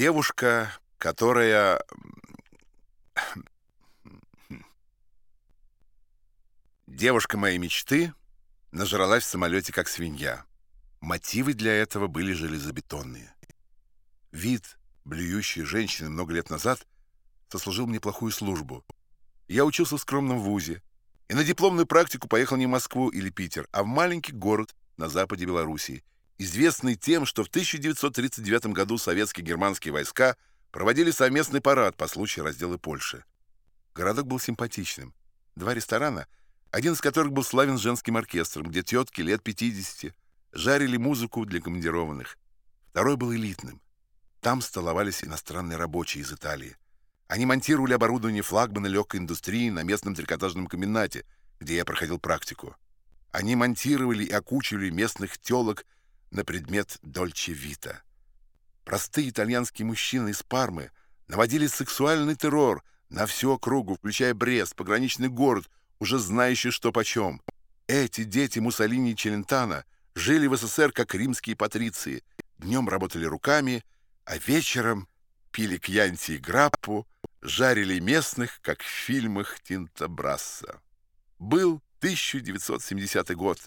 Девушка, которая... Девушка моей мечты нажралась в самолете как свинья. Мотивы для этого были железобетонные. Вид блюющей женщины много лет назад сослужил мне плохую службу. Я учился в скромном вузе и на дипломную практику поехал не в Москву или Питер, а в маленький город на западе Белоруссии, известный тем, что в 1939 году советские германские войска проводили совместный парад по случаю раздела Польши. Городок был симпатичным. Два ресторана, один из которых был славен женским оркестром, где тетки лет 50 жарили музыку для командированных. Второй был элитным. Там столовались иностранные рабочие из Италии. Они монтировали оборудование флагмана легкой индустрии на местном трикотажном комбинате, где я проходил практику. Они монтировали и окучивали местных телок на предмет Дольче Вита. Простые итальянские мужчины из Пармы наводили сексуальный террор на всю округу, включая Брест, пограничный город, уже знающий, что почем. Эти дети Муссолини и Челентана жили в СССР как римские патриции. Днем работали руками, а вечером пили кьянти и граппу, жарили местных, как в фильмах Тинта Брасса. Был 1970 год,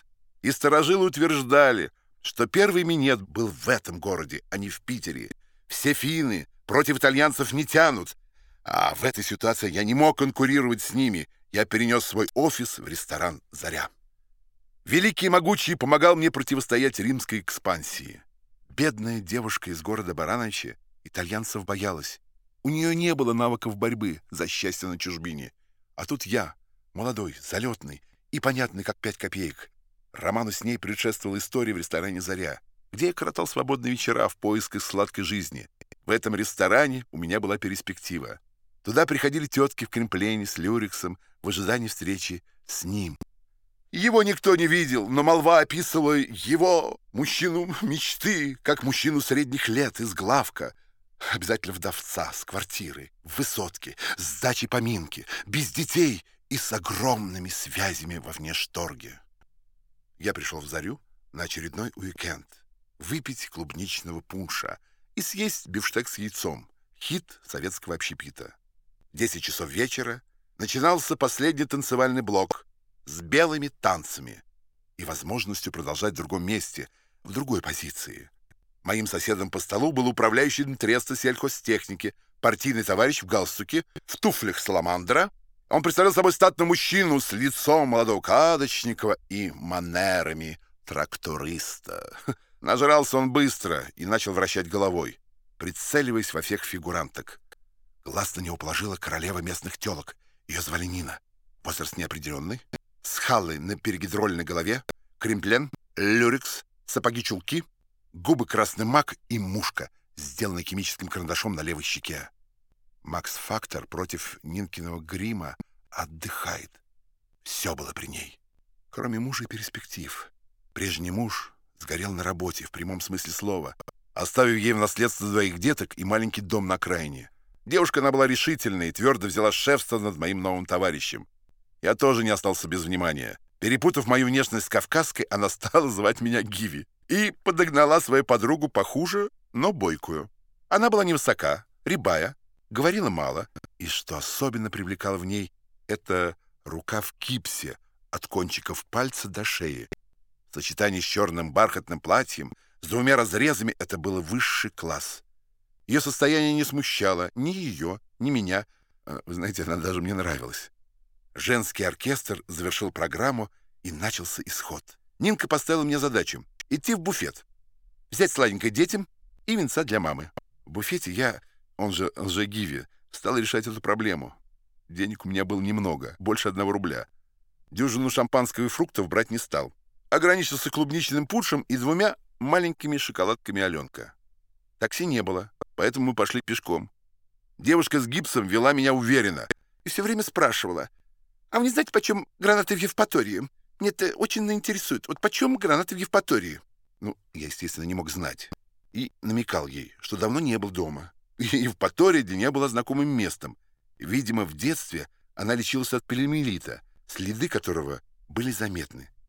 и старожилы утверждали — что первый минет был в этом городе, а не в Питере. Все финны против итальянцев не тянут. А в этой ситуации я не мог конкурировать с ними. Я перенес свой офис в ресторан «Заря». Великий и могучий помогал мне противостоять римской экспансии. Бедная девушка из города Барановича итальянцев боялась. У нее не было навыков борьбы за счастье на чужбине. А тут я, молодой, залетный и понятный, как пять копеек. Роману с ней предшествовала история в ресторане «Заря», где я коротал свободные вечера в поисках сладкой жизни. В этом ресторане у меня была перспектива. Туда приходили тетки в кремплене с люрексом в ожидании встречи с ним. Его никто не видел, но молва описывала его, мужчину мечты, как мужчину средних лет из главка. Обязательно вдовца, с квартиры, в высотке, с дачей поминки, без детей и с огромными связями во внешторге. Я пришел в Зарю на очередной уикенд. Выпить клубничного пунша и съесть бифштег с яйцом. Хит советского общепита. Десять часов вечера начинался последний танцевальный блок с белыми танцами и возможностью продолжать в другом месте, в другой позиции. Моим соседом по столу был управляющий Треста сельхозтехники, партийный товарищ в галстуке, в туфлях саламандра, он представлял собой статного мужчину с лицом молодого кадочникова и манерами тракториста. Нажрался он быстро и начал вращать головой, прицеливаясь во всех фигуранток. Глаз на него положила королева местных телок. Ее звали Нина. Возраст неопределенный. С халлой на перегидрольной голове, кремплен, люрикс, сапоги-чулки, губы красный мак и мушка, сделанная химическим карандашом на левой щеке. Макс Фактор против Нинкиного грима отдыхает. Все было при ней. Кроме мужа и перспектив. Прежний муж сгорел на работе, в прямом смысле слова, оставив ей в наследство двоих деток и маленький дом на окраине. Девушка она была решительной и твердо взяла шефство над моим новым товарищем. Я тоже не остался без внимания. Перепутав мою внешность с кавказской, она стала звать меня Гиви и подогнала свою подругу похуже, но бойкую. Она была невысока, рябая, Говорила мало, и что особенно привлекало в ней, это рука в кипсе от кончиков пальца до шеи. В сочетании с черным бархатным платьем, с двумя разрезами, это было высший класс. Ее состояние не смущало ни ее, ни меня. А, вы знаете, она даже мне нравилась. Женский оркестр завершил программу, и начался исход. Нинка поставила мне задачу — идти в буфет, взять сладенькое детям и венца для мамы. В буфете я он же Лжегиви, стал решать эту проблему. Денег у меня было немного, больше одного рубля. Дюжину шампанского и фруктов брать не стал. Ограничился клубничным пуншем и двумя маленькими шоколадками Аленка. Такси не было, поэтому мы пошли пешком. Девушка с гипсом вела меня уверенно и все время спрашивала, «А вы не знаете, почем гранаты в Евпатории? Мне это очень интересует. Вот почем гранаты в Евпатории?» Ну, я, естественно, не мог знать. И намекал ей, что давно не был дома. И в Паториде не было знакомым местом. Видимо, в детстве она лечилась от полиомиелита, следы которого были заметны.